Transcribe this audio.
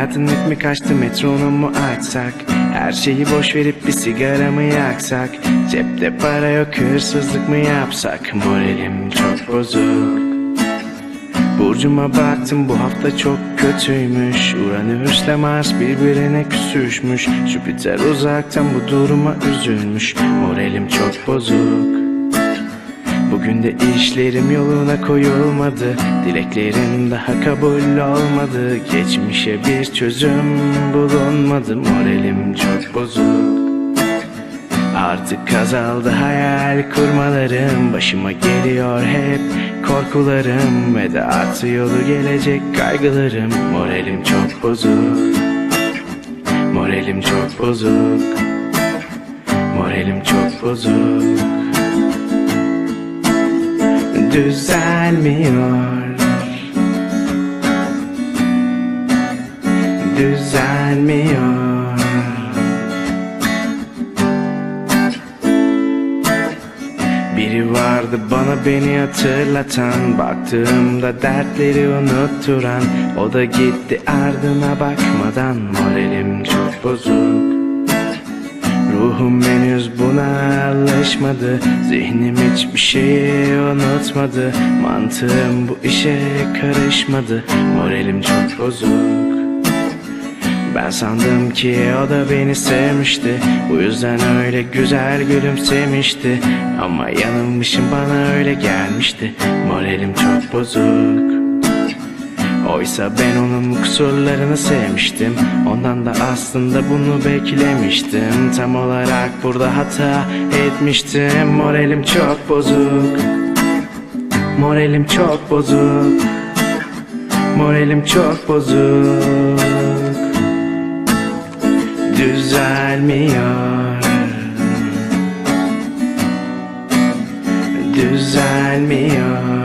Hayatın ritmi kaçtı metronomu açsak Her şeyi boş verip bir sigara mı yaksak? Cepte para yok hırsızlık mı yapsak? Moralim çok bozuk. Burcuma baktım bu hafta çok kötüymüş. Uranüs'le Mars birbirine küsüşmüş. Jüpiter uzaktan bu duruma üzülmüş. Moralim çok bozuk Bugün de işlerim yoluna koyulmadı Dileklerim daha kabul olmadı. Geçmişe bir çözüm bulunmadı Moralim çok bozuk. Artık azaldı hayal kurmalarım Başıma geliyor hep korkularım Ve de artı yolu gelecek kaygılarım. Moralim çok bozuk Moralim çok bozuk Moralim çok bozuk Düzelmiyor. Düzelmiyor. Biri vardı bana beni hatırlatan Baktığımda dertleri unutturan. O da gitti ardına bakmadan Moralim çok bozuk. Ruhum henüz buna alışmadı Zihnim hiçbir şeyi unutmadı. Mantığım bu işe karışmadı. Moralim çok bozuk. Ben sandım ki o da beni sevmişti. Bu yüzden öyle güzel gülümsemişti. Ama yanılmışım bana öyle gelmişti. Moralim çok bozuk Oysa ben onun kusurlarını sevmiştim. Ondan da aslında bunu beklemiştim. Tam olarak burada hata etmiştim. Moralim çok bozuk. Moralim çok bozuk. Moralim çok bozuk. Düzelmiyor. Düzelmiyor